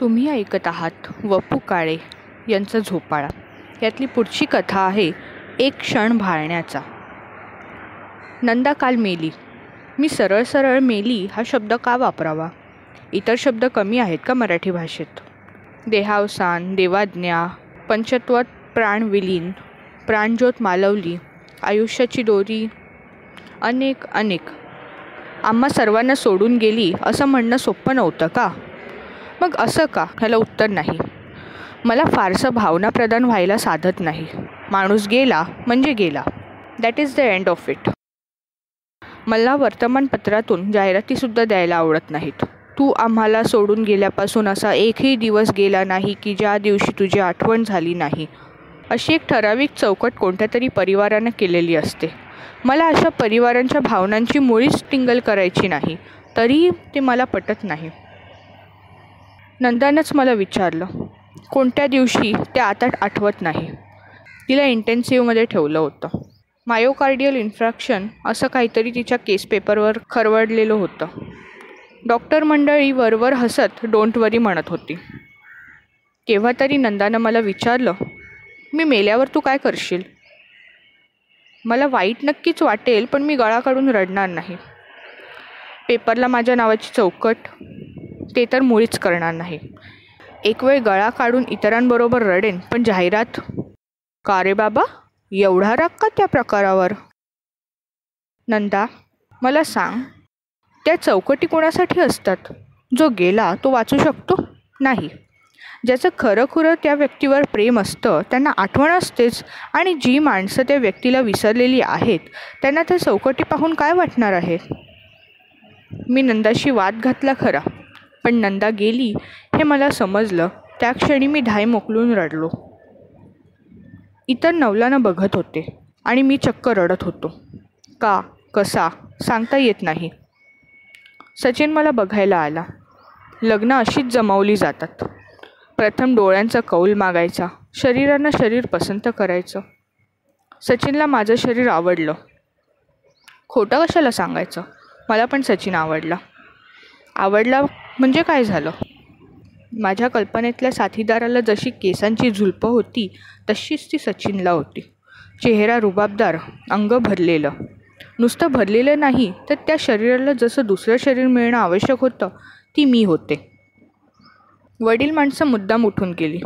तुम्ही ऐकत आहात वपू काळे यांचा झोपाळा. यातली पुढची कथा आहे एक क्षण भाळण्याचा. नंदा काल मेली. मी सरळ सरळ मेली हा शब्द का वापरावा? इतर शब्द कमी आहेत का मराठी भाषेत? देहावसान देवाज्ञा पंचत्वात प्राण विलीन प्राणज्योत मालवली आयुष्याची दोरी अनेक अनेक. आम्हा सर्वांना सोडून गेली असं म्हणणं सोपं नव्हतं का? मग असं का? ह्याला उत्तर नाही. मला फारसं भावना प्रदान व्हायला साधत नाही. माणूस गेला म्हणजे गेला. That is the end of it मला वर्तमानपत्रातून जाहिरातीसुद्धा द्यायला आवडत नाहीत. तू आम्हाला सोडून गेल्यापासून असा एकही दिवस गेला नाही की ज्या दिवशी तुझी आठवण झाली नाही. अशी एक ठराविक चौकट कोणत्या तरी परिवारानं केलेली असते. मला अशा परिवारांच्या भावनांची मुळीच टिंगल करायची नाही. तरीही ते मला पटत नाही. नंदानंच मला विचारलं कोणत्या दिवशी ते आता आठवत नाही? तिला इंटेन्सिव्हमध्ये ठेवलं होतं. मायोकार्डियल इन्फ्रॅक्शन असं काहीतरी तिच्या केस पेपरवर खरवडलेलं होतं. डॉक्टर मंडळी वरवर हसत डोंट वरी म्हणत होती. केव्हा तरी नंदानं मला विचारलं मी मेल्यावर तू काय करशील? मला वाईट नक्कीच वाटेल पण मी गळा काढून रडणार नाही. पेपरला माझ्या नावाची चौकट ते तर मुळीच करणार नाही. एक वेळ गळा काढून इतरांबरोबर रडेन पण जाहिरात? का रे बाबा? एवढा राग का त्या प्रकारावर? नंदा मला सांग त्या चौकटी कोणासाठी असतात? जो गेला तो वाचू शकतो? नाही. ज्याचं खरं खुरं त्या व्यक्तीवर प्रेम असतं त्यांना आठवण असतेच. आणि जी माणसं त्या व्यक्तीला विसरलेली आहेत त्यांना त्या चौकटी पाहून काय वाटणार आहे? मी नंदाशी वाद घातला खरा. पण नंदा गेली हे मला समजलं. त्या क्षणी मी धाय मोकलून रडलो. इतर नवलानं बघत होते आणि मी चक्क रडत होतो. का? कसा? सांगता येत नाही. सचिन मला बघायला आला. लग्न अशीच जमावली जातात. प्रथम डोळ्यांचा कौल मागायचा. शरीरानं शरीर पसंत करायचं. सचिनला माझं शरीर आवडलं. खोटं कशाला सांगायचं? मला पण सचिन आवडला. आवडला म्हणजे काय झालं? माझ्या कल्पनेतल्या साथीदाराला जशी केसांची झुलपं होती तशीच ती सचिनला होती. चेहरा रुबाबदार अंग भरलेलं. नुसतं भरलेलं नाही तर त्या शरीराला जसं दुसरं शरीर मिळणं आवश्यक होतं ती मी होते. वडील माणसं मुद्दाम उठून गेली.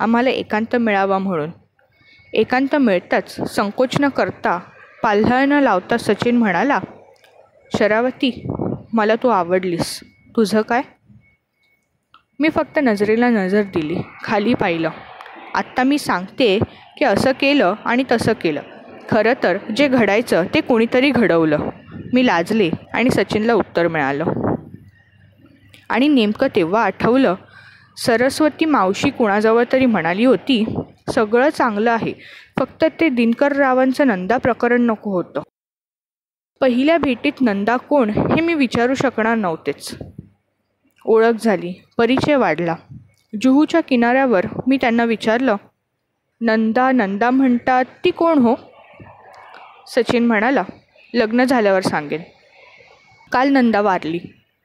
आम्हाला एकांत मिळावा म्हणून. एकांत मिळताच संकोच न करता पाल्हळ न लावता सचिन म्हणाला शरावती मला तू आवडलीस. तुझं काय? मी फक्त नजरेला नजर दिली खाली पाहिलं. आत्ता मी सांगते की असं केलं आणि तसं केलं. खरं तर जे घडायचं ते कोणीतरी घडवलं. मी लाजले आणि सचिनला उत्तर मिळालं. आणि नेमकं तेव्हा आठवलं सरस्वती मावशी कुणाजवळ तरी म्हणाली होती सगळं चांगलं आहे फक्त ते दिनकर रावांचं नंदा प्रकरण नको होतं. पहिल्या भेटीत नंदा कोण हे मी विचारू शकणार नव्हतेच. ओळख झाली. परिचय वाढला. जुहूच्या किनाऱ्यावर मी त्यांना विचारलं नंदा नंदा म्हणतात ती कोण हो? सचिन म्हणाला लग्न झाल्यावर सांगेन. काल नंदा वारली.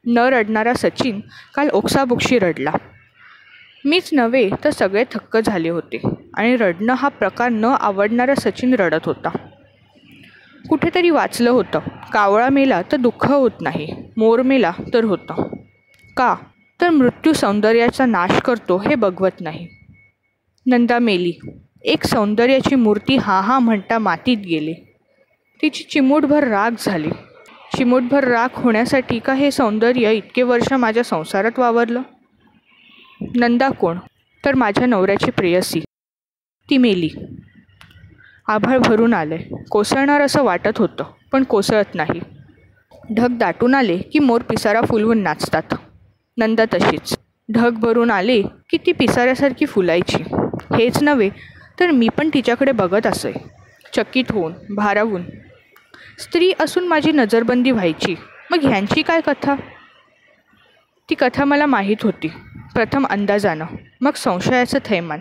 न रडणारा सचिन काल ओक्साबुक्शी रडला. मीच नव्हे तर सगळे थक्क झाले होते आणि रडणं हा प्रकार न आवडणारा सचिन रडत होता. कुठेतरी वाचलं होतं कावळा मेला तर दुःख होत नाही मोर मेला तर होतं. का? तर मृत्यू सौंदर्याचा नाश करतो हे बघवत नाही. नंदा मेली एक सौंदर्याची मूर्ती हा हा म्हणता मातीत गेली. तिची चिमूटभर राग झाली. चिमूटभर राग होण्यासाठी का हे सौंदर्य इतके वर्ष माझ्या संसारात वावरलं? नंदा कोण? तर माझ्या नवऱ्याची प्रेयसी. ती मेली. आभाळ भरून आले. कोसळणार असं वाटत होतं पण कोसळत नाही. ढग दाटून आले की मोर पिसारा फुलवून नाचतात. नंदा तशीच. ढग भरून आले की ती पिसाऱ्यासारखी फुलायची. हेच नव्हे तर मी पण तिच्याकडे बघत असे. चकित होऊन भारावून स्त्री असून माझी नजरबंदी व्हायची. मग ह्यांची काय कथा? ती कथा मला माहीत होती. प्रथम अंदाजानं. मग संशयाचं थैमान.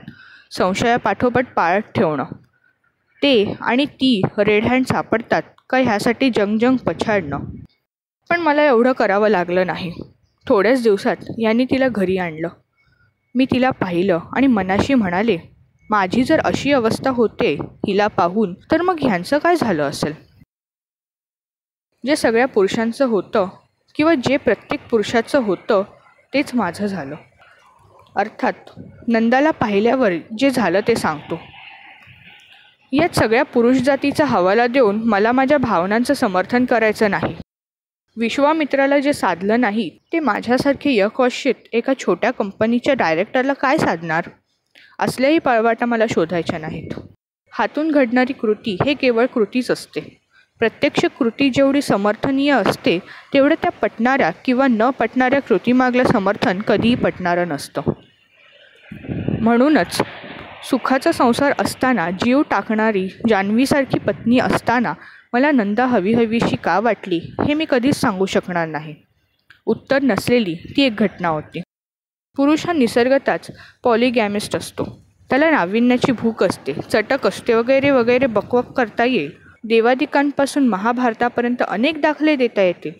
संशयापाठोपाठ पाळत ठेवणं. ते आणि ती रेड हँड सापडतात का ह्यासाठी जंगजंग पछाडणं. पण मला एवढं करावं लागलं नाही. थोड्याच दिवसात यांनी तिला घरी आणलं. मी तिला पाहिलं आणि मनाशी म्हणाले माझी जर अशी अवस्था होते हिला पाहून तर मग ह्यांचं काय झालं असेल? जे सगळ्या पुरुषांचं होतं किंवा जे प्रत्येक पुरुषाचं होतं तेच माझं झालं. अर्थात नंदाला पाहिल्यावर जे झालं ते सांगतो. यात सगळ्या पुरुष जातीचा हवाला देऊन मला माझ्या भावनांचं समर्थन करायचं नाही. विश्वामित्राला जे साधलं नाही ते माझ्यासारखे यकॉशित एका छोट्या कंपनीच्या डायरेक्टरला काय साधणार? असल्याही पळवाटा मला शोधायच्या नाहीत. हातून घडणारी कृती हे केवळ कृतीच असते. प्रत्यक्ष कृती जेवढी समर्थनीय असते तेवढं त्या पटणाऱ्या किंवा न पटणाऱ्या कृतीमागलं समर्थन कधीही पटणारं नसतं. म्हणूनच सुखाचा संसार असताना जीव टाकणारी जान्हवीसारखी पत्नी असताना मला नंदा हवी हवीशी का वाटली हे मी कधीच सांगू शकणार नाही. उत्तर नसलेली ती एक घटना होती. पुरुष हा निसर्गताच पॉलिगॅमिस्ट असतो. त्याला नाविन्याची भूक असते चटक असते वगैरे वगैरे बकवक करता येईल. देवादिकांपासून महाभारतापर्यंत अनेक दाखले देता येतील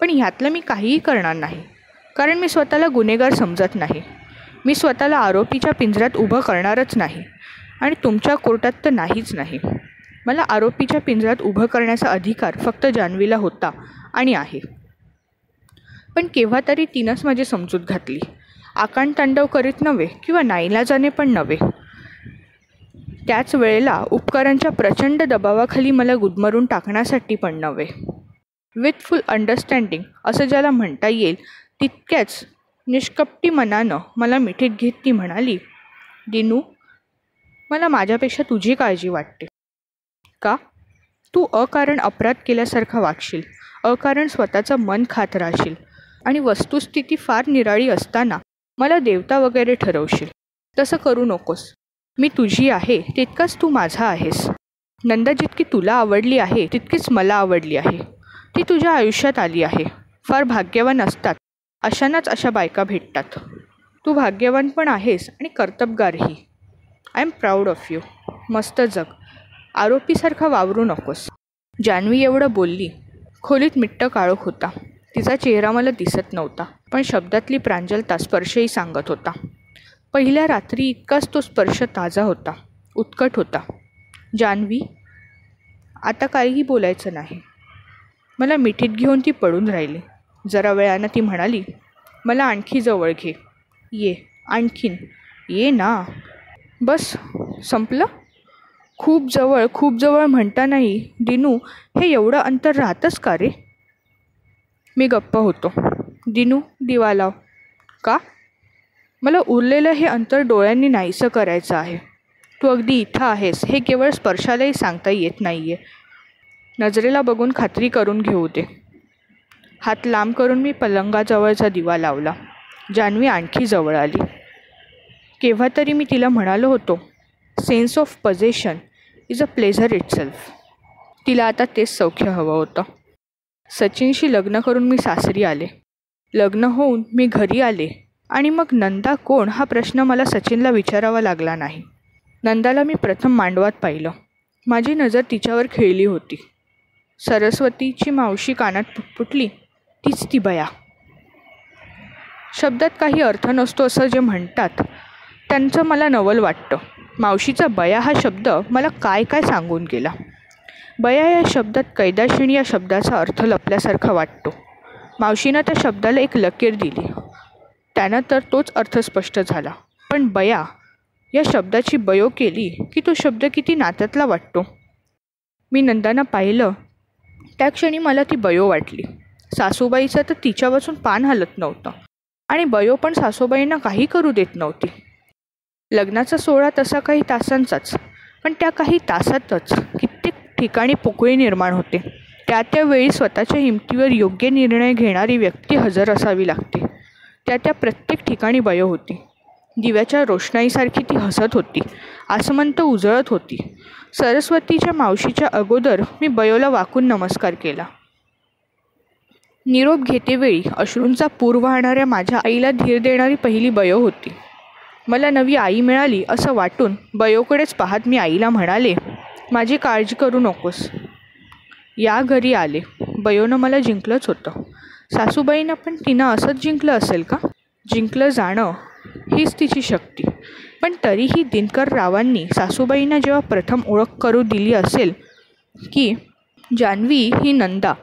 पण ह्यातलं मी काहीही करणार नाही कारण मी स्वतःला गुन्हेगार समजत नाही. मी स्वतःला आरोपीच्या पिंजऱ्यात उभं करणारच नाही आणि तुमच्या कोर्टात तर नाहीच नाही. मला आरोपीच्या पिंजऱ्यात उभं करण्याचा अधिकार फक्त जान्हवीला होता आणि आहे. पण केव्हा तरी तिनंच माझी समजूत घातली. आकांड तांडव करीत नव्हे किंवा नाईलाजाने पण नव्हे. त्याच वेळेला उपकारांच्या प्रचंड दबावाखाली मला गुदमरून टाकण्यासाठी पण नव्हे. विथ फुल अंडरस्टँडिंग असं ज्याला म्हणता येईल तितक्याच निष्कपटी मनानं मला मिठीत घेत ती म्हणाली दिनू मला माझ्यापेक्षा तुझी काळजी वाटते. का? तू अकारण अपराध केल्यासारखा वागशील. अकारण स्वतःचं मन खात राहशील. आणि वस्तुस्थिती फार निराळी असताना मला देवता वगैरे ठरवशील. तसं करू नकोस. मी तुझी आहे तितकाच तू माझा आहेस. नंदा जितकी तुला आवडली आहे तितकीच मला आवडली आहे. ती तुझ्या आयुष्यात आली आहे. फार भाग्यवान असतात. अशांनाच अशा बायका भेटतात. तू भाग्यवान पण आहेस आणि कर्तबगारही. I am proud of you मस्त जग. आरोपीसारखा वावरू नकोस. जान्हवी एवढं बोलली. खोलीत मिट्ट काळोख होता. तिचा चेहरा मला दिसत नव्हता पण शब्दातली प्रांजलता स्पर्शही सांगत होता. पहिल्या रात्री इतकाच तो स्पर्श ताजा होता उत्कट होता. जान्हवी आता काहीही बोलायचं नाही. मला मिठीत घेऊन ती पडून राहिली. जरा वेळानं ती म्हणाली मला आणखी जवळ घे. ये आणखीन. ये ना. बस संपलं? खूप जवळ खूप जवळ म्हणता नाही दिनू हे एवढं अंतर राहतंच का रे? मी गप्प होतो. दिनू दिवा लाव. का? मला उरलेलं हे अंतर डोळ्यांनी नाहीसं करायचं आहे. तू अगदी इथं आहेस. हे केवळ स्पर्शालाही सांगता येत नाही आहे नजरेला बघून खात्री करून घेऊ दे. हात लांब करून मी पलंगाजवळचा दिवा लावला. जान्हवी आणखी जवळ आली. केव्हा तरी मी तिला म्हणालो होतो sense of possession. Is a pleasure itself तिला आता तेच सौख्य हवं होतं. सचिनशी लग्न करून मी सासरी आले. लग्न होऊन मी घरी आले आणि मग नंदा कोण हा प्रश्न मला सचिनला विचारावा लागला नाही. नंदाला मी प्रथम मांडवात पाहिलं. माझी नजर तिच्यावर खेळली होती. सरस्वतीची मावशी कानात पुटपुटली तीच ती बया. शब्दात काही अर्थ नसतो असं जे म्हणतात त्यांचं मला नवल वाटतं. मावशीचा बया हा शब्द मला काय काय सांगून गेला? बया या शब्दात कैदाशिणी या शब्दाचा अर्थ लपल्यासारखा वाटतो. मावशीनं त्या शब्दाला एक लकीर दिली. त्यानं तर तोच अर्थ स्पष्ट झाला. पण बया या शब्दाची बयो केली की तो शब्द किती नात्यातला वाटतो? मी नंदानं पाहिलं. त्या क्षणी मला ती बयो वाटली. सासूबाईचं तर तिच्यापासून पान हलत नव्हतं. आणि बयो पण सासूबाईंना काही करू देत नव्हती. लग्नाचा सोहळा तसा काही तासांचाच पण त्या काही तासातच कित्येक ठिकाणी पोकळी निर्माण होते. त्या त्यावेळी स्वतःच्या हिमतीवर योग्य निर्णय घेणारी व्यक्ती हजर असावी लागते. त्या त्या प्रत्येक ठिकाणी बयो होती. दिव्याच्या रोषणाईसारखी ती हसत होती. आसमंत उजळत होती. सरस्वतीच्या मावशीच्या अगोदर मी बयोला वाकून नमस्कार केला. निरोप घेतेवेळी अश्रूंचा पूर वाहणाऱ्या माझ्या आईला धीर देणारी पहिली बयो होती. मला नवी आई मिळाली असं वाटून बयोकडेच पाहत मी आईला म्हणाले माझी काळजी करू नकोस. या घरी आले. बयोनं मला जिंकलंच होतं. सासूबाईनं पण तिनं असंच जिंकलं असेल का? जिंकलं जाणं हीच तिची शक्ती. पण तरीही दिनकर रावांनी सासूबाईंना जेव्हा प्रथम ओळख करू दिली असेल की जान्हवी ही नंदा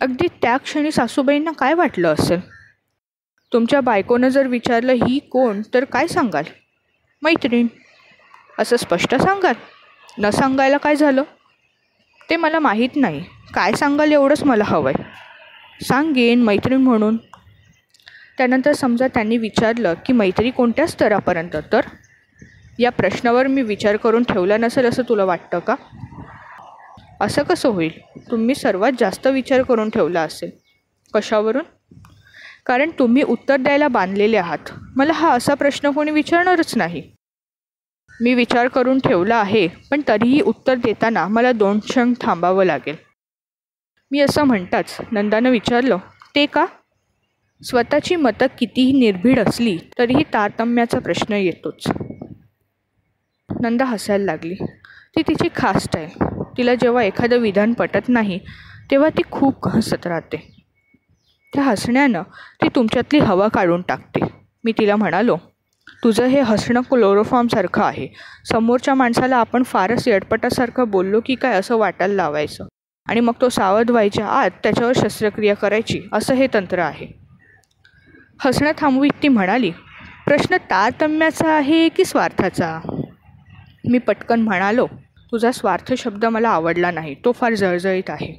अगदी त्या क्षणी सासूबाईंना काय वाटलं असेल? तुमच्या बायकोनं जर विचारलं ही कोण? तर काय सांगाल? मैत्रीण. असं स्पष्ट सांगाल? न सांगायला काय झालं? ते मला माहीत नाही. काय सांगाल एवढंच मला हवं आहे सांगेन मैत्रीण म्हणून. त्यानंतर समजा त्यांनी विचारलं की मैत्री कोणत्या स्तरापर्यंत? तर? या प्रश्नावर मी विचार करून ठेवला नसेल असं तुला वाटतं का? असं कसं होईल? तुम्ही सर्वात जास्त विचार करून ठेवला असेल. कशावरून? कारण तुम्ही उत्तर द्यायला बांधलेले आहात. मला हा असा प्रश्न कोणी विचारणारच नाही. मी विचार करून ठेवला आहे पण तरीही उत्तर देताना मला दोन क्षण थांबावं लागेल. मी असं म्हणताच नंदानं विचारलं ते का? स्वतःची मतं कितीही निर्भीड असली तरीही तारतम्याचा प्रश्न येतोच. नंदा हसायला लागली. ती तिची खास आहे तिला जेव्हा एखादं विधान पटत नाही तेव्हा ती खूप हसत राहते. त्या हसण्यानं ती तुमच्यातली हवा काढून टाकते. मी तिला म्हणालो तुझं हे हसणं क्लोरोफॉर्मसारखं आहे. समोरच्या माणसाला आपण फारच येडपटासारखं बोललो की काय असं वाटायला लावायचं? आणि मग तो सावध व्हायच्या आत त्याच्यावर शस्त्रक्रिया करायची असं हे तंत्र आहे. हसणं थांबवीत ती म्हणाली प्रश्न तारतम्याचा आहे की स्वार्थाचा? मी पटकन म्हणालो तुझा स्वार्थ शब्द मला आवडला नाही. तो फार जळजळीत आहे.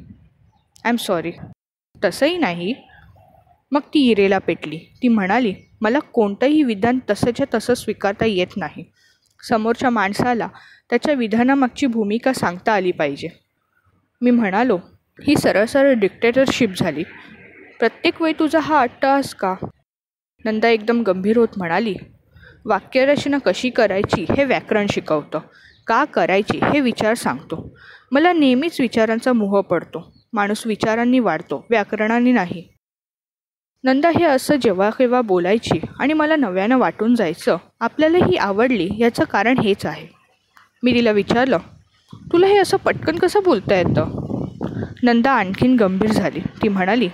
आय एम सॉरी तसंही नाही. मग ती इरेला पेटली. ती म्हणाली मला कोणतंही विधान तसंच्या तसं स्वीकारता येत नाही. समोरच्या माणसाला त्याच्या विधानामागची भूमिका सांगता आली पाहिजे. मी म्हणालो ही सरळ सरळ डिक्टेटरशिप झाली. प्रत्येक वेळी तुझा हा अट्टास का? नंदा एकदम गंभीर होत म्हणाली वाक्यरचना कशी करायची हे व्याकरण शिकवतं. का करायची हे विचार सांगतो. मला नेहमीच विचारांचा मोह पडतो. माणूस विचारांनी वाढतो व्याकरणाने नाही. नंदा हे असं जेव्हा केव्हा बोलायची आणि मला नव्यानं वाटून जायचं आपल्याला ही आवडली याचं कारण हेच आहे. मी तिला विचारलं तुला हे असं पटकन कसं बोलता येतं? नंदा आणखीन गंभीर झाली. ती म्हणाली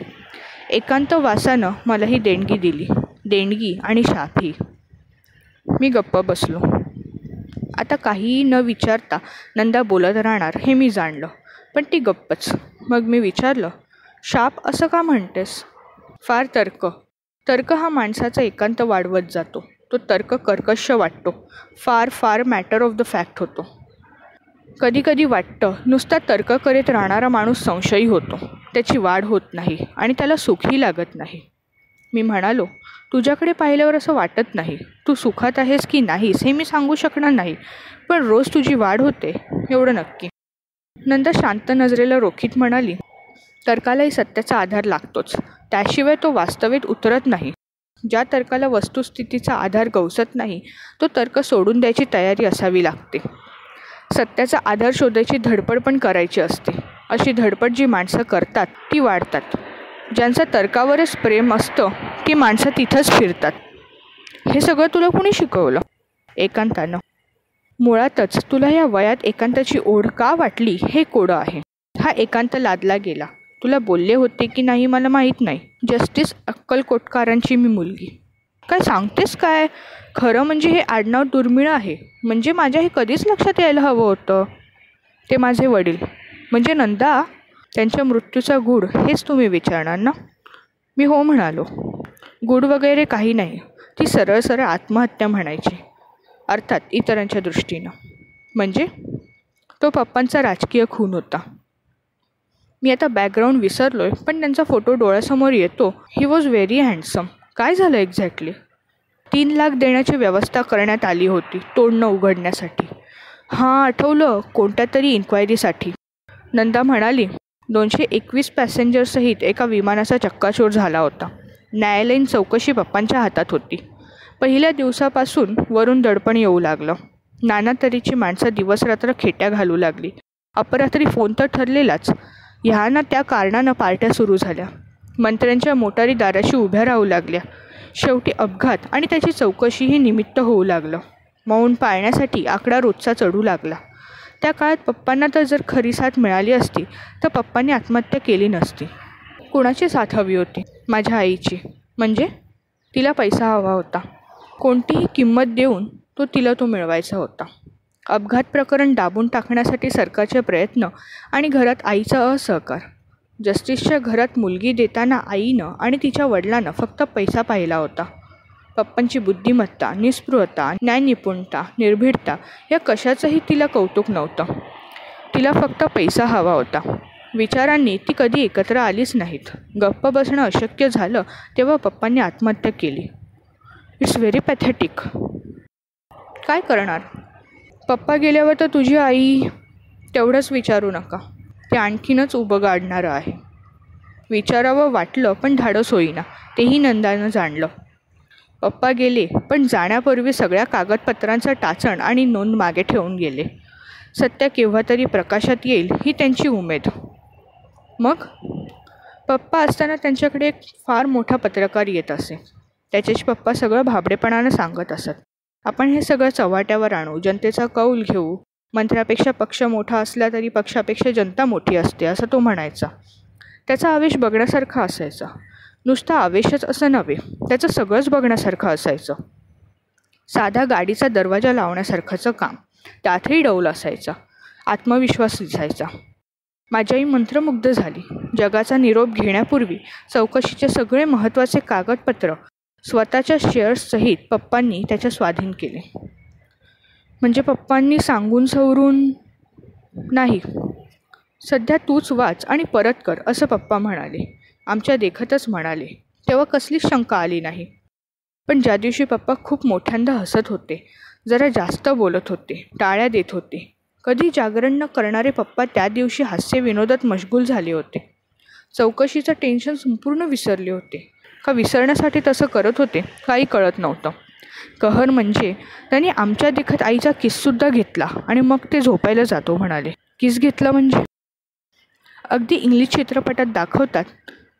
एकांत वासानं मला ही देणगी दिली. देणगी आणि शाफी मी गप्प बसलो. आता काहीही न विचारता नंदा बोलत राहणार हे मी जाणलं पण ती गप्पच. मग मी विचारलं शाप असं का म्हणतेस? फार तर्क. तर्क हा माणसाचा एकांत वाढवत जातो. तो तर्क कर्कश वाटतो. फार फार मॅटर ऑफ द फॅक्ट होतो. कधी कधी वाटतं नुसता तर्क करीत राहणारा माणूस संशयी होतो. त्याची वाढ होत नाही आणि त्याला सुखही लागत नाही. मी म्हणालो तुझ्याकडे पाहिल्यावर असं वाटत नाही. तू सुखात आहेस की नाहीस हे मी सांगू शकणार नाही. पण रोज तुझी वाढ होते. एवढं नक्की. नंतर शांत नजरेला रोखीत म्हणाली तर्कालाही सत्याचा आधार लागतोच. त्याशिवाय तो वास्तविक उतरत नाही. ज्या तर्काला वस्तुस्थितीचा आधार गवसत नाही तो तर्क सोडून द्यायची तयारी असावी लागते. सत्याचा आधार शोधायची धडपड पण करायची असते. अशी धडपड जी माणसं करतात ती वाढतात. ज्यांचं तर्कावरच प्रेम असतं ती माणसं तिथंच फिरतात. हे सगळं तुला कुणी शिकवलं? एकांतानं. मुळातच तुला या वयात एकांताची ओढ का वाटली हे कोडं आहे. हा एकांत लादला गेला. तुला बोलले होते की नाही मला माहीत नाही. जस्टिस अक्कलकोटकारांची मी मुलगी. काय सांगतेस काय? खरं म्हणजे हे आडनाव दुर्मिळ आहे. म्हणजे माझ्या हे कधीच लक्षात यायला हवं होतं? ते माझे वडील. म्हणजे नंदा त्यांच्या मृत्यूचा गूढ हेच तुम्ही विचारणार ना? मी हो म्हणालो. गूढ वगैरे काही नाही. ती सरळ सरळ आत्महत्या म्हणायची. अर्थात इतरांच्या दृष्टीनं. म्हणजे? तो पप्पांचा राजकीय खून होता. मी आता बॅकग्राऊंड विसरलो आहे पण त्यांचा फोटो डोळ्यासमोर येतो. ही वॉज व्हेरी हँडसम काय झालं एक्झॅक्टली तीन लाख देण्याची व्यवस्था करण्यात आली होती तोडणं उघडण्यासाठी. हां आठवलं? कोणत्या तरी इन्क्वायरीसाठी नंदा म्हणाली दोनशे एकवीस पॅसेंजरसहित एका विमानाचा चक्काचूर झाला होता. न्यायालयीन चौकशी पप्पांच्या हातात होती. पहिल्या दिवसापासून वरून दडपण येऊ लागलं. नाना तऱ्हेची माणसं दिवसरात्र खेट्या घालू लागली. अपरात्री फोन तर ठरलेलाच. ह्या ना त्या कारणानं पार्ट्या सुरू झाल्या. मंत्र्यांच्या मोटारी दाराशी उभ्या राहू लागल्या. शेवटी अपघात आणि त्याची चौकशीही निमित्त होऊ लागलं. मौन पाळण्यासाठी आकडा रोजचा चढू लागला. त्या काळात पप्पांना तर जर खरी साथ मिळाली असती तर पप्पांनी आत्महत्या केली नसती. कोणाची साथ हवी होती? माझ्या आईची. म्हणजे? तिला पैसा हवा होता. कोणतीही किंमत देऊन तो तिला तो मिळवायचा होता. अपघात प्रकरण दाबून टाकण्यासाठी सरकारचे प्रयत्न आणि घरात आईचा असहकार. जस्टिसच्या घरात मुलगी देताना आईनं आणि तिच्या वडिलांनं फक्त पैसा पाहिला होता. पप्पांची बुद्धिमत्ता निस्पृहता न्यायनिपुणता निर्भीडता या कशाचंही तिला कौतुक नव्हतं. तिला फक्त पैसा हवा होता. विचारांनी ती कधी एकत्र आलीच नाहीत. गप्प बसणं अशक्य झालं तेव्हा पप्पांनी आत्महत्या केली. इट्स व्हेरी पॅथेटिक काय करणार? पप्पा गेल्यावर तर तुझी आई तेवढंच विचारू नका. ते आणखीनच उभं गाडणारं आहे. विचारावं वाटलं पण धाडस होईना. तेही नंदानं जाणलं. पप्पा गेले पण जाण्यापूर्वी सगळ्या कागदपत्रांचं टाचण आणि नोंद मागे ठेवून गेले. सत्य केव्हा तरी प्रकाशात येईल ही त्यांची उमेद. मग? पप्पा असताना त्यांच्याकडे एक फार मोठा पत्रकार येत असे. त्याच्याशी पप्पा सगळं भाबडेपणानं सांगत असत. आपण हे सगळं चव्हाट्यावर आणू जनतेचा कौल घेऊ. मंत्र्यापेक्षा पक्ष मोठा असला तरी पक्षापेक्षा जनता मोठी असते असं तो म्हणायचा. त्याचा आवेश बघण्यासारखा असायचा. नुसता आवेशच असं नव्हे त्याचं सगळंच बघण्यासारखं असायचं. साधा गाडीचा दरवाजा लावण्यासारखंचं काम त्यातही डौल असायचा. आत्मविश्वास दिसायचा. माझी आई मंत्रमुग्ध झाली. जगाचा निरोप घेण्यापूर्वी चौकशीचे सगळे महत्त्वाचे कागदपत्र स्वतःच्या शेअर्ससहित पप्पांनी त्याच्या स्वाधीन केले. म्हणजे पप्पांनी सांगून सवरून नाही. सध्या तूच वाच आणि परत कर असं पप्पा म्हणाले. आमच्या देखतच म्हणाले. तेव्हा कसलीच शंका आली नाही. पण ज्या दिवशी पप्पा खूप मोठ्यांदा हसत होते जरा जास्त बोलत होते टाळ्या देत होते. कधी जागरण न करणारे पप्पा त्या दिवशी हास्य विनोदात मशगूल झाले होते. चौकशीचं टेन्शन संपूर्ण विसरले होते. का विसरण्यासाठी तसं करत होते काही कळत नव्हतं. कहर म्हणजे त्यांनी आमच्या देखत आईचा किससुद्धा घेतला आणि मग ते झोपायला जातो म्हणाले. किस घेतला म्हणजे? अगदी इंग्लिश चित्रपटात दाखवतात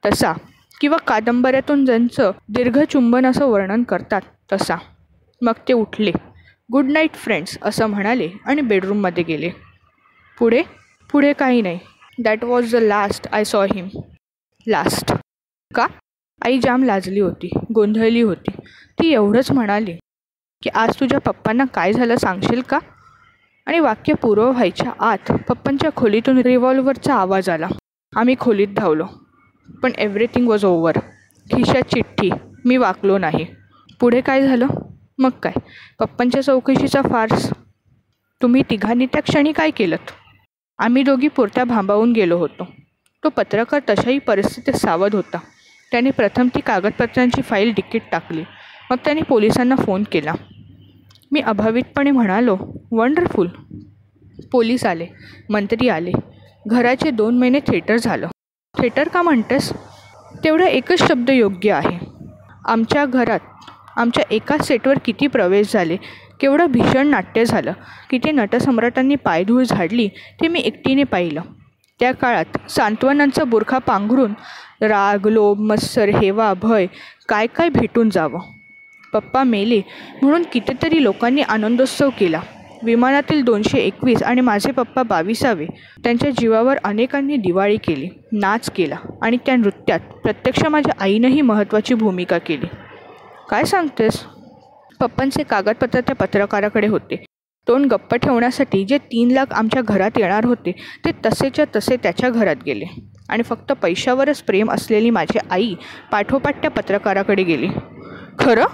तसा. किंवा कादंबऱ्यातून ज्यांचं दीर्घचुंबन असं वर्णन करतात तसा. मग ते उठले. गुड नाईट फ्रेंड्स असं म्हणाले आणि बेडरूममध्ये गेले. पुढे? पुढे काही नाही. That was the last I saw him. Last? का? आई जाम लाजली होती गोंधळली होती. ती एवढंच म्हणाली की आज तुझ्या पप्पांना काय झालं सांगशील का? आणि वाक्य पूर्व व्हायच्या आत पप्पांच्या खोलीतून रिव्हॉल्व्हरचा आवाज आला. आम्ही खोलीत धावलो पण एव्हरीथिंग वॉज ओव्हर खिशात चिठ्ठी मी वाकलो नाही. पुढे काय झालं? मग काय? पप्पांच्या चौकशीचा फार्स. तुम्ही तिघांनी त्या क्षणी काय केलं? आम्ही दोघी पुरत्या भांबावून गेलो होतो. तो पत्रकार तशाही परिस्थितीत सावध होता. त्याने प्रथम ती कागदपत्रांची फाईल डिकीट टाकली. मग त्याने पोलिसांना फोन केला. मी अभावितपणे म्हणालो वंडरफुल. पोलीस आले. मंत्री आले. घराचे दोन महिने थिएटर झालं. थिएटर का म्हणतेस? तेवढं एकच शब्द योग्य आहे. आमच्या घरात आमच्या एकाच सेटवर किती प्रवेश झाले केवढं भीषण नाट्य झालं किती नटसम्राटांनी पायधूळ झाडली ते मी एकटीने पाहिलं. त्या काळात सांत्वनांचा बुरखा पांघरून राग लोभ मत्सर हेवा भय काय काय भेटून जावं? पप्पा मेले म्हणून कितीतरी लोकांनी आनंदोत्सव केला. विमानातील दोनशे एकवीस आणि माझे पप्पा बावीसावे. त्यांच्या जीवावर अनेकांनी दिवाळी केली नाच केला आणि त्या नृत्यात प्रत्यक्ष माझ्या आईनंही महत्त्वाची भूमिका केली. काय सांगतेस? पप्पांचे कागदपत्र त्या पत्रकाराकडे होते. तोंड गप्प ठेवण्यासाठी जे तीन लाख आमच्या घरात येणार होते ते तसेच्या तसे त्याच्या घरात गेले. आणि फक्त पैशावरच प्रेम असलेली माझी आई पाठोपाठ त्या पत्रकाराकडे गेली. खरं?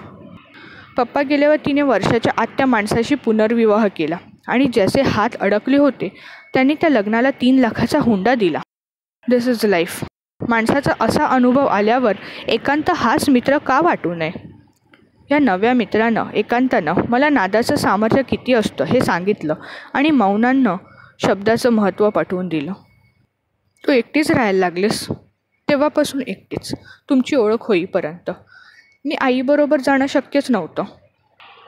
पप्पा गेल्यावर तिने वर्षाच्या आत त्या माणसाशी पुनर्विवाह केला आणि ज्याचे हात अडकले होते त्यांनी त्या लग्नाला तीन लाखाचा हुंडा दिला. दिस इज लाईफ माणसाचा असा अनुभव आल्यावर एकांत हाच मित्र का वाटू नये? या नव्या मित्रानं एकांतानं मला नादाचं सामर्थ्य किती असतं हे सांगितलं आणि मौनांनं शब्दाचं महत्त्व पटवून दिलं. तू एकटीच राहायला लागलीस तेव्हापासून एकटीच. तुमची ओळख होईपर्यंत. मी आईबरोबर जाणं शक्यच नव्हतं.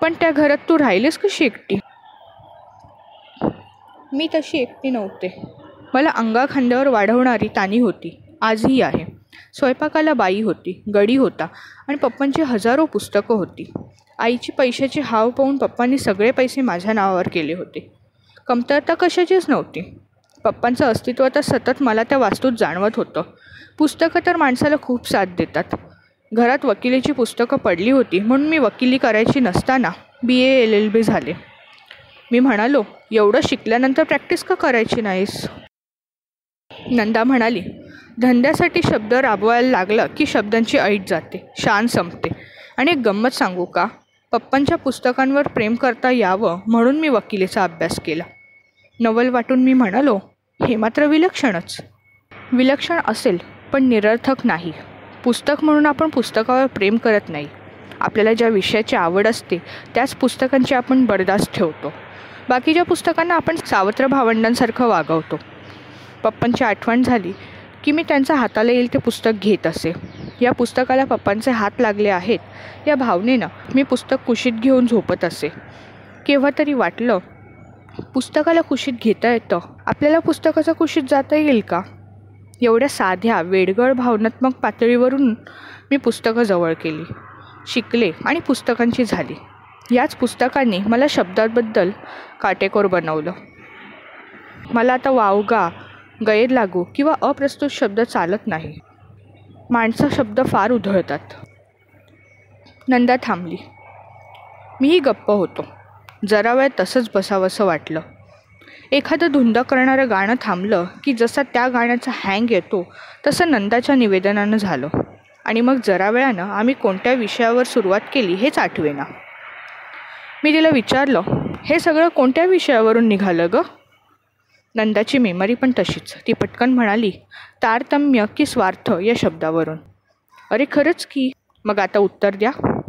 पण त्या घरात तू राहिलीस कशी एकटी? मी तशी एकटी नव्हते. मला अंगाखांद्यावर वाढवणारी तानी होती. आजही आहे. स्वयंपाकाला बाई होती गडी होता आणि पप्पांची हजारो पुस्तकं होती. आईची पैशाची हाव पाहून पप्पांनी सगळे पैसे माझ्या नावावर केले होते. कमतरता कशाचीच नव्हती. पप्पांचं अस्तित्व तर सतत मला त्या वास्तूत जाणवत होतं. पुस्तकं तर माणसाला खूप साथ देतात. घरात वकिलीची पुस्तकं पडली होती म्हणून मी वकिली करायची नसताना बी ए एल एल बी झाले. मी म्हणालो एवढं शिकल्यानंतर प्रॅक्टिस का करायची नाहीस? नंदा म्हणाली धंद्यासाठी शब्द राबवायला लागलं की शब्दांची ऐट जाते शान संपते. आणि एक गंमत सांगू का? पप्पांच्या पुस्तकांवर प्रेम करता यावं म्हणून मी वकिलीचा अभ्यास केला. नवल वाटून मी म्हणालो हे मात्र विलक्षणच. विलक्षण असेल पण निरर्थक नाही. पुस्तक म्हणून आपण पुस्तकावर प्रेम करत नाही. आपल्याला ज्या विषयाची आवड असते त्याच पुस्तकांची आपण बर्दास्त ठेवतो. बाकीच्या पुस्तकांना आपण सावत्र भावंडांसारखं वागवतो. पप्पांची आठवण झाली की मी त्यांच्या हाताला येईल ते पुस्तक घेत असे. या पुस्तकाला पप्पांचे हात लागले आहेत या भावनेनं मी पुस्तक कुशीत घेऊन झोपत असे. केव्हा तरी वाटलं पुस्तकाला कुशीत घेता येतं. आपल्याला पुस्तकाचं कुशीत जाता येईल का? एवढ्या साध्या वेडगळ भावनात्मक पातळीवरून मी पुस्तकं जवळ केली. शिकले आणि पुस्तकांची झाली. याच पुस्तकांनी मला शब्दाबद्दल काटेकोर बनवलं. मला आता वावगा गैर लागू किंवा अप्रस्तुत शब्द चालत नाही. माणसं शब्द फार उधळतात. नंदा थांबली. मीही गप्प होतो. जरा वेळ तसंच बसावंसं वाटलं. एखादं धुंद करणारं गाणं थांबलं की जसा त्या गाण्याचा हँग येतो तसं नंदाच्या निवेदनानं झालं. आणि मग जरा वेळानं आम्ही कोणत्या विषयावर सुरुवात केली हेच आठवेना. मी तिला विचारलं हे सगळं कोणत्या विषयावरून निघालं गं? नंदाची मेमरी पण तशीच. ती पटकन म्हणाली तारतम्य की स्वार्थ या शब्दावरून. अरे खरंच की. मग आता उत्तर द्या.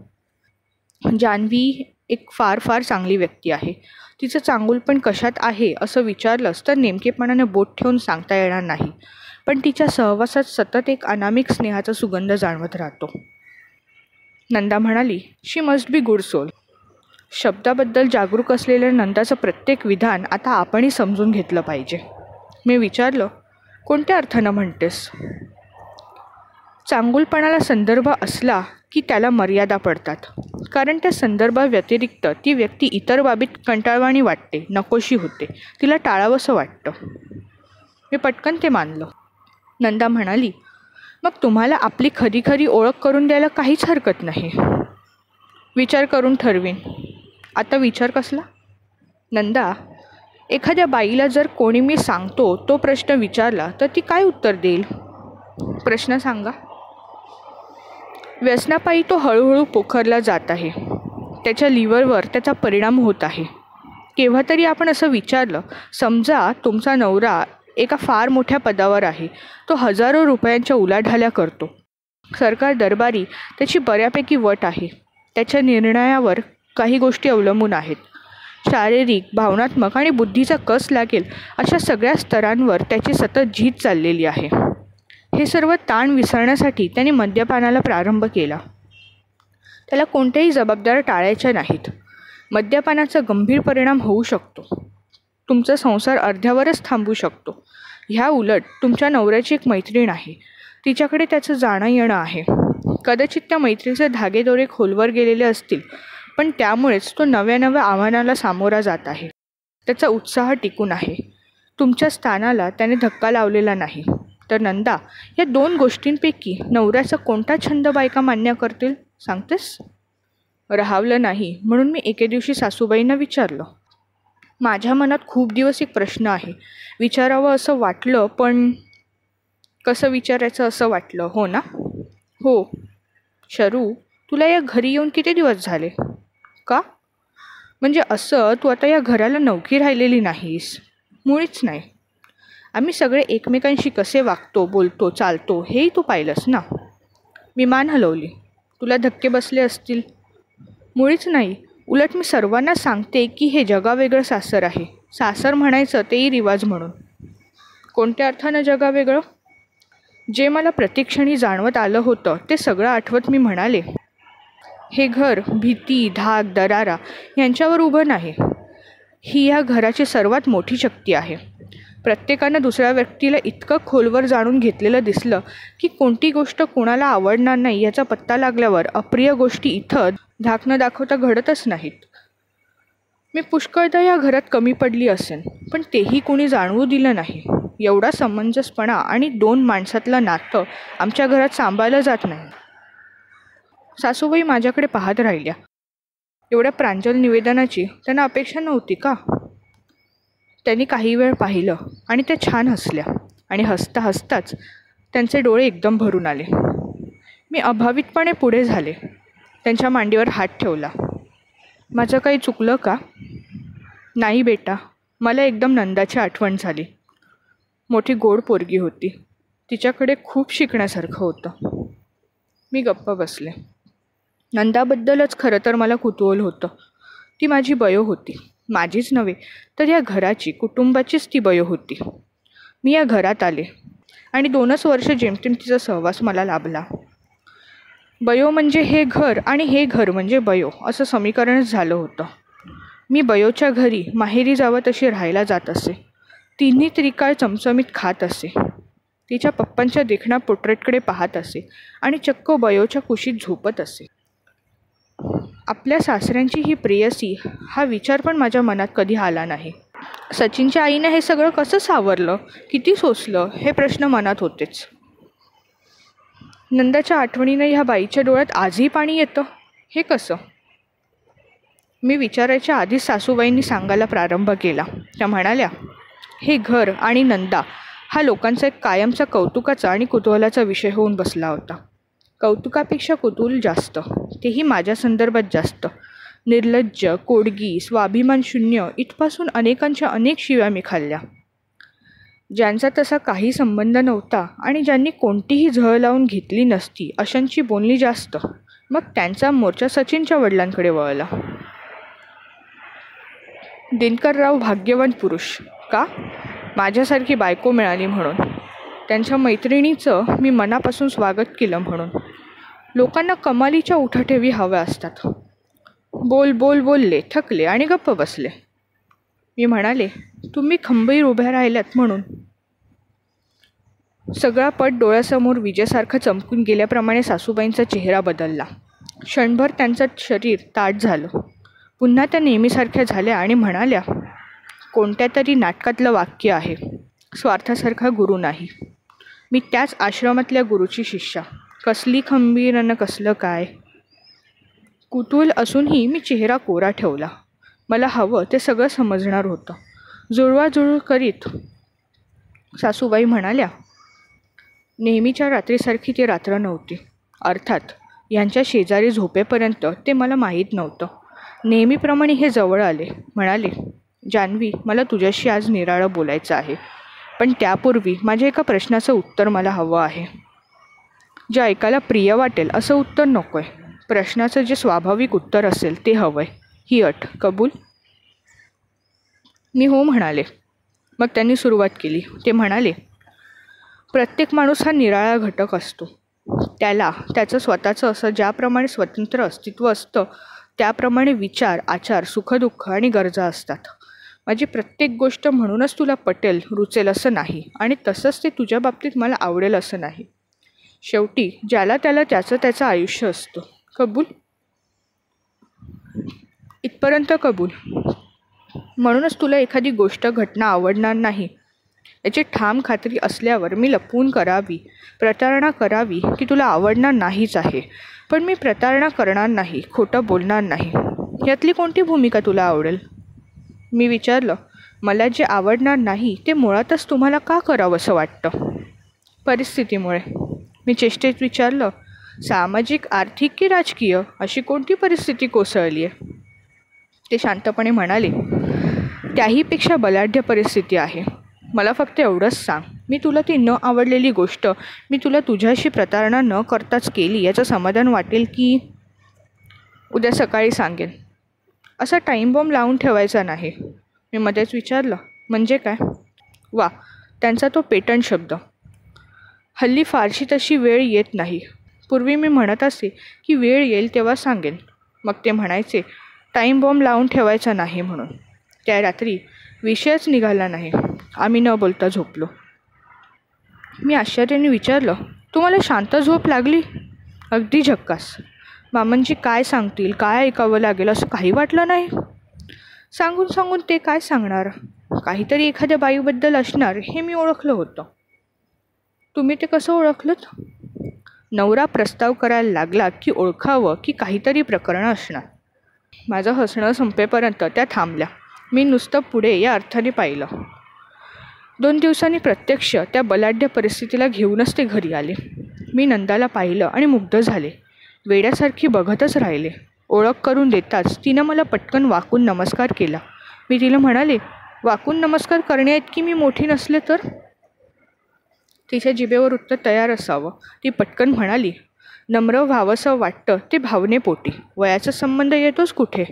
जान्हवी एक फार फार चांगली व्यक्ती आहे. तिचं चांगुलपण कशात आहे असं विचारलंस तर नेमकेपणाने बोट ठेवून सांगता येणार नाही. पण तिच्या सहवासात सतत एक अनामिक स्नेहाचा सुगंध जाणवत राहतो. नंदा म्हणाली she must be good soul शब्दाबद्दल जागरूक असलेल्या नंदाचं प्रत्येक विधान आता आपणही समजून घेतलं पाहिजे. मी विचारलं कोणत्या अर्थानं म्हणतेस? चांगुलपणाला संदर्भ असला की त्याला मर्यादा पडतात. कारण त्या संदर्भाव्यतिरिक्त ती व्यक्ती इतर बाबीत कंटाळवाणी वाटते नकोशी होते. तिला टाळावंसं वाटतं. मी पटकन ते मानलं. नंदा म्हणाली मग तुम्हाला आपली खरी खरी ओळख करून द्यायला काहीच हरकत नाही. विचार करून ठरवीन. आता विचार कसला? नंदा एखाद्या बाईला जर कोणी मी सांगतो तो प्रश्न विचारला तर ती काय उत्तर देईल? प्रश्न सांगा. व्यसनापायी तो हळूहळू पोखरला जात आहे. त्याच्या लिव्हरवर त्याचा परिणाम होत आहे. केव्हा तरी आपण असं विचारलं समजा तुमचा नवरा एका फार मोठ्या पदावर आहे. तो हजारो रुपयांच्या उलाढाल्या करतो. सरकार दरबारी त्याची बऱ्यापैकी वट आहे. त्याच्या निर्णयावर काही गोष्टी अवलंबून आहेत. शारीरिक भावनात्मक आणि बुद्धीचा कस लागेल अशा सगळ्या स्तरांवर त्याची सतत झीज चाललेली आहे. हे सर्व ताण विसरण्यासाठी त्याने मद्यपानाला प्रारंभ केला. त्याला कोणत्याही जबाबदार टाळायच्या नाहीत. मद्यपानाचा गंभीर परिणाम होऊ शकतो. तुमचा संसार अर्ध्यावरच थांबू शकतो. ह्या उलट तुमच्या नवऱ्याची एक मैत्रीण आहे. तिच्याकडे त्याचं जाणं येणं आहे. कदाचित त्या मैत्रीचे धागेदोरे खोलवर गेलेले असतील पण त्यामुळेच तो नव्या नव्या आव्हानाला सामोरा जात आहे. त्याचा उत्साह टिकून आहे. तुमच्या स्थानाला त्याने धक्का लावलेला नाही. तर नंदा या दोन गोष्टींपैकी नवऱ्याचा कोणता छंद बायका मान्य करतील? सांगतेस? राहावलं नाही म्हणून मी एके दिवशी सासूबाईंना विचारलं. माझ्या मनात खूप दिवस एक प्रश्न आहे. विचारावं असं वाटलं पण कसं विचारायचं असं वाटलं हो ना? हो. शरू तुला या घरी येऊन किती दिवस झाले? का? म्हणजे असं तू आता या घराला नौकी राहिलेली नाहीस. मुळीच नाही. आम्ही सगळे एकमेकांशी कसे वागतो बोलतो चालतो हेही तू पाहिलंस ना? मी मान हलवली. तुला धक्के बसले असतील? मुळीच नाही. उलट मी सर्वांना सांगते की हे जगावेगळं सासर आहे. सासर म्हणायचं तेही रिवाज म्हणून. कोणत्या अर्थानं जगावेगळं? जे मला प्रतिक्षणी जाणवत आलं होतं ते सगळं आठवत मी म्हणाले. हे घर भीती धाक दरारा यांच्यावर उभं नाही. ही या घराची सर्वात मोठी शक्ती आहे. प्रत्येकानं दुसऱ्या व्यक्तीला इतकं खोलवर जाणून घेतलेलं दिसलं की कोणती गोष्ट कोणाला आवडणार नाही याचा पत्ता लागल्यावर अप्रिय गोष्टी इथं धाक न दाखवता घडतच नाहीत. मी पुष्कळदा या घरात कमी पडली असेन पण तेही कोणी जाणवू दिलं नाही. एवढा समंजसपणा आणि दोन माणसातलं नातं आमच्या घरात सांभाळलं जात नाही. सासूबाई माझ्याकडे पाहत राहिल्या. एवढ्या प्रांजल निवेदनाची त्यांना अपेक्षा नव्हती का? त्यांनी काही वेळ पाहिलं आणि त्या छान हसल्या. आणि हसता हसताच त्यांचे डोळे एकदम भरून आले. मी अभावितपणे पुढे झाले. त्यांच्या मांडीवर हात ठेवला. माझं काही चुकलं का? नाही बेटा. मला एकदम नंदाची आठवण झाली. मोठी गोड पोरगी होती. तिच्याकडे खूप शिकण्यासारखं होतं. मी गप्प बसले. नंदाबद्दलच खरं तर मला कुतूहल होतं. ती माझी बयो होती. माझीच नव्हे तर या घराची कुटुंबाचीच ती बयो होती. मी या घरात आले आणि दोनच वर्ष जेमतेम तिचा सहवास मला लाभला. बयो म्हणजे हे घर आणि हे घर म्हणजे बयो असं समीकरणच झालं होतं. मी बयोच्या घरी माहेरी जावं तशी राहायला जात असे. तिन्ही त्रिकाळ चमचमीत खात असे. तिच्या पप्पांच्या देखण्या पोर्ट्रेटकडे पाहत असे आणि चक्क बयोच्या कुशीत झोपत असे. आपल्या सासऱ्यांची ही प्रेयसी हा विचार पण माझ्या मनात कधी आला नाही. सचिनच्या आईनं हे सगळं कसं सावरलं किती सोसलं हे प्रश्न मनात होतेच. नंदाच्या आठवणीनं ह्या बाईच्या डोळ्यात आजही पाणी येतं? हे कसं? मी विचारायच्या आधीच सासूबाईंनी सांगायला प्रारंभ केला. त्या म्हणाल्या हे घर आणि नंदा हा लोकांचा एक कायमचा कौतुकाचा आणि कुतूहलाचा विषय होऊन बसला होता. कौतुकापेक्षा कुतूहल जास्त. तेही माझ्या संदर्भात जास्त. निर्लज्ज कोडगी स्वाभिमान शून्य इथपासून अनेकांच्या अनेक शिव्या मी खाल्ल्या. ज्यांचा तसा काही संबंध नव्हता आणि ज्यांनी कोणतीही झळ लावून घेतली नसती अशांची बोलणी जास्त. मग त्यांचा मोर्चा सचिनच्या वडिलांकडे वळला. दिनकरराव भाग्यवान पुरुष. का? माझ्यासारखी बायको मिळाली म्हणून. त्यांच्या मैत्रिणीचं मी मनापासून स्वागत केलं म्हणून. लोकांना कमालीच्या उठाठेवी हव्या असतात. बोल बोल बोलले थकले आणि गप्प बसले. मी म्हणाले तुम्ही खंबीर उभ्या राहिल्यात म्हणून. सगळा पट डोळ्यासमोर विजेसारखा चमकून गेल्याप्रमाणे सासूबाईंचा चेहरा बदलला. क्षणभर त्यांचं शरीर ताट झालं. पुन्हा त्या नेहमीसारख्या झाल्या आणि म्हणाल्या कोणत्या तरी नाटकातलं वाक्य आहे. स्वार्थासारखा गुरु नाही. मी त्याच आश्रमातल्या गुरुची शिष्या. कसली खंबीर आणि कसलं काय? कुतूल असूनही मी चेहरा कोरा ठेवला. मला हवं ते सगळं समजणार होतं. जुळवाजुळव करीत सासूबाई म्हणाल्या नेहमीच्या रात्रीसारखी ती रात्र नव्हती. अर्थात यांच्या शेजारी झोपेपर्यंत ते मला माहीत नव्हतं. नेहमीप्रमाणे हे जवळ आले. म्हणाले जान्हवी मला तुझ्याशी आज निराळं बोलायचं आहे. पण त्यापूर्वी माझ्या एका प्रश्नाचं उत्तर मला हवं आहे. जे ऐकायला प्रिय वाटेल असं उत्तर नको आहे प्रश्नाचं जे स्वाभाविक उत्तर असेल ते हवं आहे ही अट कबूल? मी हो म्हणाले. मग त्यांनी सुरुवात केली. ते म्हणाले प्रत्येक माणूस हा निराळा घटक असतो. त्याला त्याचं स्वतःचं असं ज्याप्रमाणे स्वतंत्र अस्तित्व असतं त्याप्रमाणे विचार आचार सुखदुःख आणि गरजा असतात. माझी प्रत्येक गोष्ट म्हणूनच तुला पटेल रुचेल असं नाही आणि तसंच ते तुझ्या बाबतीत मला आवडेल असं नाही. शेवटी ज्याला त्याला त्याचं त्याचं आयुष्य असतं. कबूल? इथपर्यंत कबूल. म्हणूनच तुला एखादी गोष्ट घटना आवडणार नाही. याची ठाम खात्री असल्यावर मी लपवून करावी प्रतारणा करावी की तुला आवडणार नाहीच आहे. पण मी प्रतारणा करणार नाही खोटं बोलणार नाही. यातली कोणती भूमिका तुला आवडेल? मी विचारलं मला जे आवडणार नाही ते मुळातच तुम्हाला का करावं असं वाटतं? परिस्थितीमुळे. मी चेष्टेत विचारलं सामाजिक आर्थिक की राजकीय? अशी कोणती परिस्थिती कोसळली आहे? ते शांतपणे म्हणाले त्याहीपेक्षा बलाढ्य परिस्थिती आहे. मला फक्त एवढंच सांग. मी तुला ती न आवडलेली गोष्ट मी तुला तुझ्याशी प्रतारणा न करताच केली याचं समाधान वाटेल की? उद्या सकाळी सांगेन. असा टाईम बॉम्ब लावून ठेवायचा नाही. मी मध्येच विचारलं म्हणजे काय? वा त्यांचा तो पेटंट शब्द. हल्ली फारशी तशी वेळ येत नाही. पूर्वी मी म्हणत असे की वेळ येईल तेव्हा सांगेन. मग ते म्हणायचे टाईम बॉम्ब लावून ठेवायचा नाही म्हणून. त्या रात्री विषयच निघाला नाही. आम्ही न बोलता झोपलो. मी आश्चर्याने विचारलं तुम्हाला शांत झोप लागली? अगदी झक्कास. मामांजी काय सांगतील काय ऐकावं लागेल असं काही वाटलं नाही. सांगून सांगून ते काय सांगणार? काहीतरी एखाद्या बाईबद्दल असणार हे मी ओळखलं होतं. तुम्ही ते कसं ओळखलं नवरा प्रस्ताव करायला लागला की ओळखावं की काहीतरी प्रकरण असणार. माझं हसणं संपेपर्यंत त्या थांबल्या. मी नुसतं पुढे या अर्थाने पाहिलं. दोन दिवसांनी प्रत्यक्ष त्या बलाढ्य परिस्थितीला घेऊनच ते घरी आले. मी नंदाला पाहिलं आणि मुग्ध झाले. वेड्यासारखी बघतच राहिले. ओळख करून देताच तिनं मला पटकन वाकून नमस्कार केला. मी तिला म्हणाले वाकून नमस्कार करण्याइतकी मी मोठी नसले तर? तिच्या जिभेवर उत्तर तयार असावं. ती पटकन म्हणाली नम्र व्हावंसं वाटतं ते भावनेपोटी. वयाचा संबंध येतोच कुठे?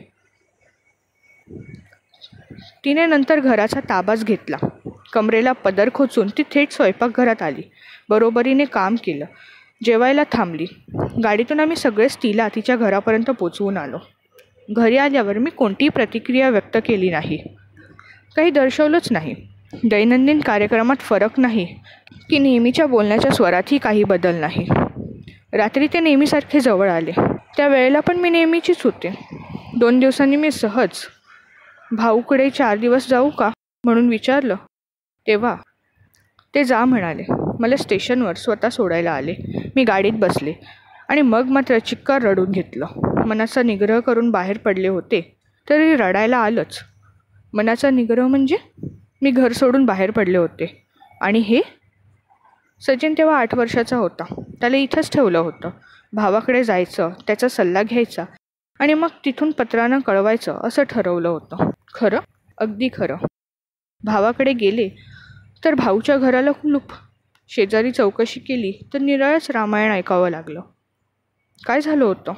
तिने नंतर घराचा ताबाच घेतला. कमरेला पदर खोचून ती थेट स्वयंपाकघरात आली. बरोबरीने काम केलं. जेवायला थांबली. गाडीतून आम्ही सगळेच तिला तिच्या घरापर्यंत पोचवून आलो. घरी आल्यावर मी कोणतीही प्रतिक्रिया व्यक्त केली नाही. काही दर्शवलंच नाही. दैनंदिन कार्यक्रमात फरक नाही की नेहमीच्या बोलण्याच्या स्वरातही काही बदल नाही. रात्री ते नेहमीसारखे जवळ आले. त्या वेळेला पण मी नेहमीचीच होते. दोन दिवसांनी मी सहज भाऊकडे चार दिवस जाऊ का? म्हणून विचारलं. तेव्हा ते जा म्हणाले. मला स्टेशनवर स्वतः सोडायला आले. मी गाडीत बसले आणि मग मात्र चिक्कार रडून घेतलं. मनाचा निग्रह करून बाहेर पडले होते तरी रडायला आलंच. मनाचा निग्रह म्हणजे? मी घर सोडून बाहेर पडले होते. आणि हे? सचिन तेव्हा आठ वर्षाचा होता. त्याला इथंच ठेवलं होतं. भावाकडे जायचं त्याचा सल्ला घ्यायचा आणि मग तिथून पत्रानं कळवायचं असं ठरवलं होतं. खरं? अगदी खरं. भावाकडे गेले तर भाऊच्या घराला कुलूप शेजारी चौकशी केली तर निराळच रामायण ऐकावं लागलं. काय झालं होतं?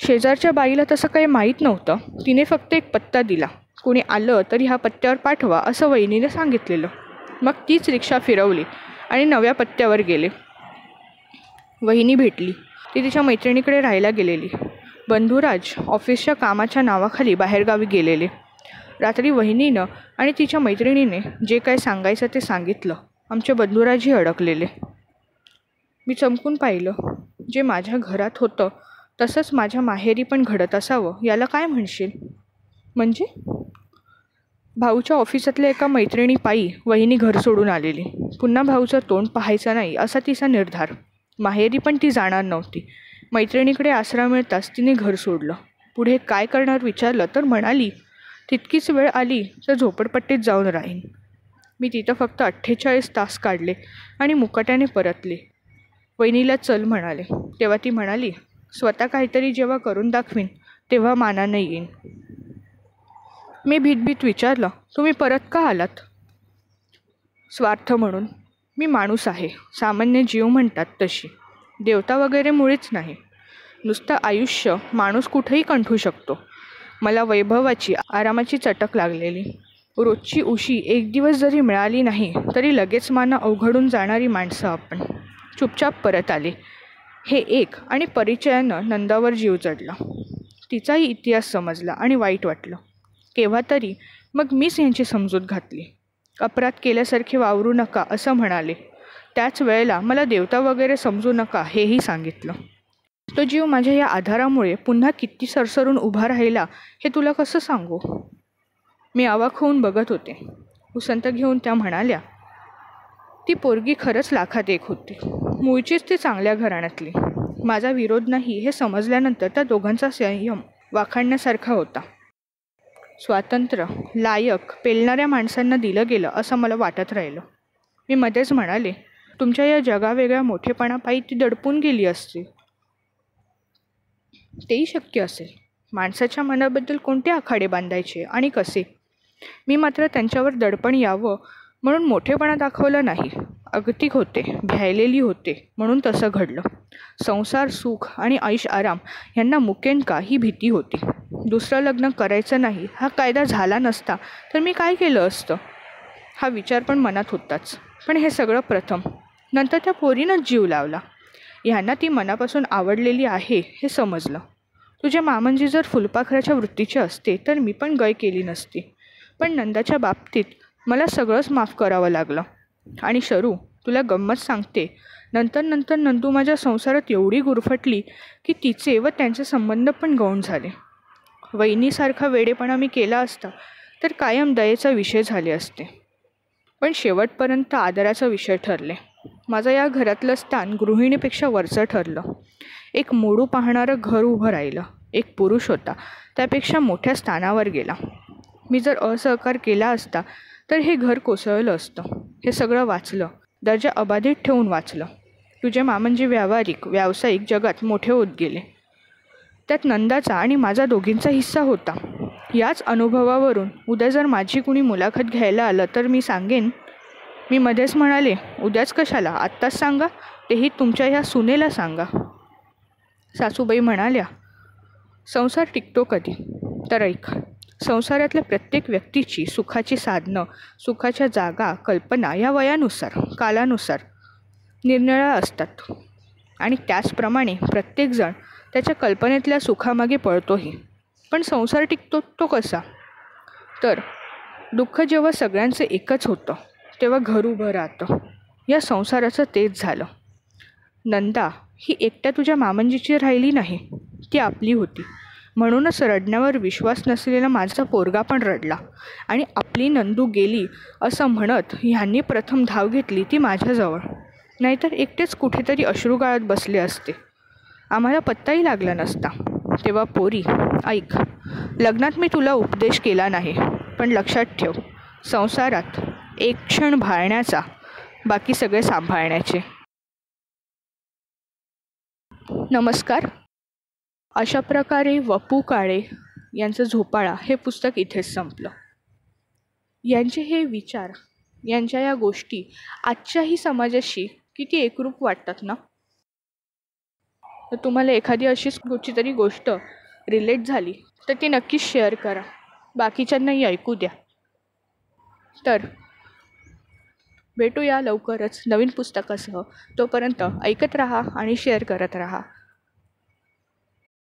शेजारच्या बाईला तसं काही माहीत नव्हतं. तिने फक्त एक पत्ता दिला. कोणी आलं तरी ह्या पत्त्यावर पाठवा असं वहिनीने सांगितलेलं. मग तीच रिक्षा फिरवली आणि नव्या पत्त्यावर गेले. वहिनी भेटली. ती तिच्या मैत्रिणीकडे राहायला गेलेली. बंधुराज ऑफिसच्या कामाच्या नावाखाली बाहेरगावी गेलेले. रात्री वहिनीनं आणि तिच्या मैत्रिणीने जे काय सांगायचं ते सांगितलं. आमचे बंधुराजी अडकलेले. मी चमकून पाहिलं. जे माझ्या घरात होतं तसंच माझ्या माहेरी पण घडत असावं याला काय म्हणशील? म्हणजे? भाऊच्या ऑफिसातल्या एका मैत्रिणी पायी वहिनी घर सोडून आलेली. पुन्हा भाऊचं तोंड पाहायचं नाही असा तिचा निर्धार. माहेरी पण ती जाणार नव्हती. मैत्रिणीकडे आसरा मिळताच तिने घर सोडलं. पुढे काय करणार विचारलं तर म्हणाली तितकीच वेळ आली तर झोपडपट्टीत जाऊन राहीन. मी तिथं फक्त अठ्ठेचाळीस तास काढले आणि मुकाट्याने परतले. वहिनीला चल म्हणाले. तेव्हा ती म्हणाली स्वतः काहीतरी जेव्हा करून दाखवीन तेव्हा मानानं येईन. मी भीतभीत विचारलं तुम्ही परत का आलात? स्वार्थ म्हणून. मी माणूस आहे. सामान्य जीव म्हणतात तशी. देवता वगैरे मुळीच नाही. नुसतं आयुष्य माणूस कुठेही कंठू शकतो. मला वैभवाची आरामाची चटक लागलेली. रोजची उशी एक दिवस जरी मिळाली नाही तरी लगेच मानं अवघडून जाणारी माणसं आपण. चुपचाप परत आले. हे एक आणि परिचयानं नंदावर जीव चढला तिचाही इतिहास समजला आणि वाईट वाटलं. केव्हा तरी मग मीच यांची समजूत घातली. अपराध केल्यासारखे वावरू नका असं म्हणाले. त्याच वेळेला मला देवता वगैरे समजू नका हेही सांगितलं. तो जीव माझ्या या आधारामुळे पुन्हा किती सरसरून उभा राहिला हे तुला कसं सांगू? मी आवाक होऊन बघत होते. उसंत घेऊन त्या म्हणाल्या ती पोरगी खरंच लाखात एक होती. मूळचीच ती चांगल्या घराण्यातली. माझा विरोध नाही हे समजल्यानंतर त्या दोघांचा संयम वाखाणण्यासारखा होता. स्वातंत्र्य लायक पेलणाऱ्या माणसांना दिलं गेलं असं मला वाटत राहिलं. मी मध्येच म्हणाले तुमच्या या जगावेगळ्या मोठेपणापायी ती दडपून गेली असते. तेही शक्य असेल. माणसाच्या मनाबद्दल कोणते आखाडे बांधायचे आणि कसे? मी मात्र त्यांच्यावर दडपण यावं म्हणून मोठेपणा दाखवलं नाही. अगतिक होते भ्यायलेली होते म्हणून तसं घडलं. संसार सुख आणि ऐश आराम यांना मुकेनका ही भीती होती. दुसरं लग्न करायचं नाही हा कायदा झाला नसता तर मी काय केलं असतं? हा विचार पण मनात होताच. पण हे सगळं प्रथम. नंतर त्या पोरीनंच जीव लावला. ह्यांना ती मनापासून आवडलेली आहे हे समजलं. तुझे मामंजी जर फुलपाखराच्या वृत्तीचे असते तर मी पण गय केली नसती. पण नंदाच्या बाबतीत मला सगळंच माफ करावं लागलं. आणि शरू तुला गंमत सांगते. नंतर नंतर नंदू माझ्या संसारात एवढी गुरफटली की तिचे व त्यांचे संबंध पण गौण झाले. वहिनीसारखा वेडेपणा मी केला असता तर कायम दयेचा विषय झाले असते. पण शेवटपर्यंत आदराचा विषय ठरले. माझं या घरातलं स्थान गृहिणीपेक्षा वरचं ठरलं. एक मोडू पाहणारं घर उभं राहिलं. एक पुरुष होता. त्यापेक्षा मोठ्या स्थानावर गेला. मी जर असहकार केला असता तर हे घर कोसळलं असतं. हे सगळं वाचलं. दर्जा अबाधित ठेवून वाचलं. तुझे मामंजी व्यावहारिक व्यावसायिक जगात मोठे होत गेले. त्यात नंदाचा आणि माझा दोघींचा हिस्सा होता. याच अनुभवावरून उद्या जर माझी कुणी मुलाखत घ्यायला आलं तर मी सांगेन. मी मध्येच म्हणाले उद्याच कशाला? आत्ताच सांगा. तेही तुमच्या ह्या सुनेला सांगा. सासूबाई म्हणाल्या संसार टिकतो कधी? तर ऐक. संसारातल्या प्रत्येक व्यक्तीची सुखाची साधनं सुखाच्या जागा कल्पना या वयानुसार कालानुसार निरनिळ्या असतात. आणि त्याचप्रमाणे प्रत्येकजण त्याच्या कल्पनेतल्या सुखामागे पळतोही. पण संसार टिकतो तो कसा? तर दुःख जेव्हा सगळ्यांचं एकच होतं तेव्हा घर उभं राहतं. या संसाराचं तेच झालं. नंदा ही एकट्या तुझ्या मामंजीची राहिली नाही ती आपली होती. म्हणूनच रडण्यावर विश्वास नसलेला माझा पोरगा पण रडला. आणि आपली नंदू गेली असं म्हणत ह्यांनी प्रथम धाव घेतली ती माझ्याजवळ. नाहीतर एकटेच कुठेतरी अश्रू गाळत बसले असते. आम्हाला पत्ताही लागला नसता. तेव्हा पोरी ऐक लग्नात मी तुला उपदेश केला नाही पण लक्षात ठेव संसारात एक क्षण भाळण्याचा बाकी सगळे सांभाळण्याचे. नमस्कार. अशा प्रकारे वपू काळे यांचं झोपाळा हे पुस्तक इथेच संपलं. यांचे हे विचार यांच्या या गोष्टी आजच्याही समाजाशी किती एकरूप वाटतात ना? तर तुम्हाला एखादी अशीच कुठची तरी गोष्ट रिलेट झाली तर ती नक्कीच शेअर करा. बाकीच्यांनाही ऐकू द्या. तर भेटूया लवकरच नवीन पुस्तकासह. तोपर्यंत ऐकत राहा आणि शेअर करत राहा.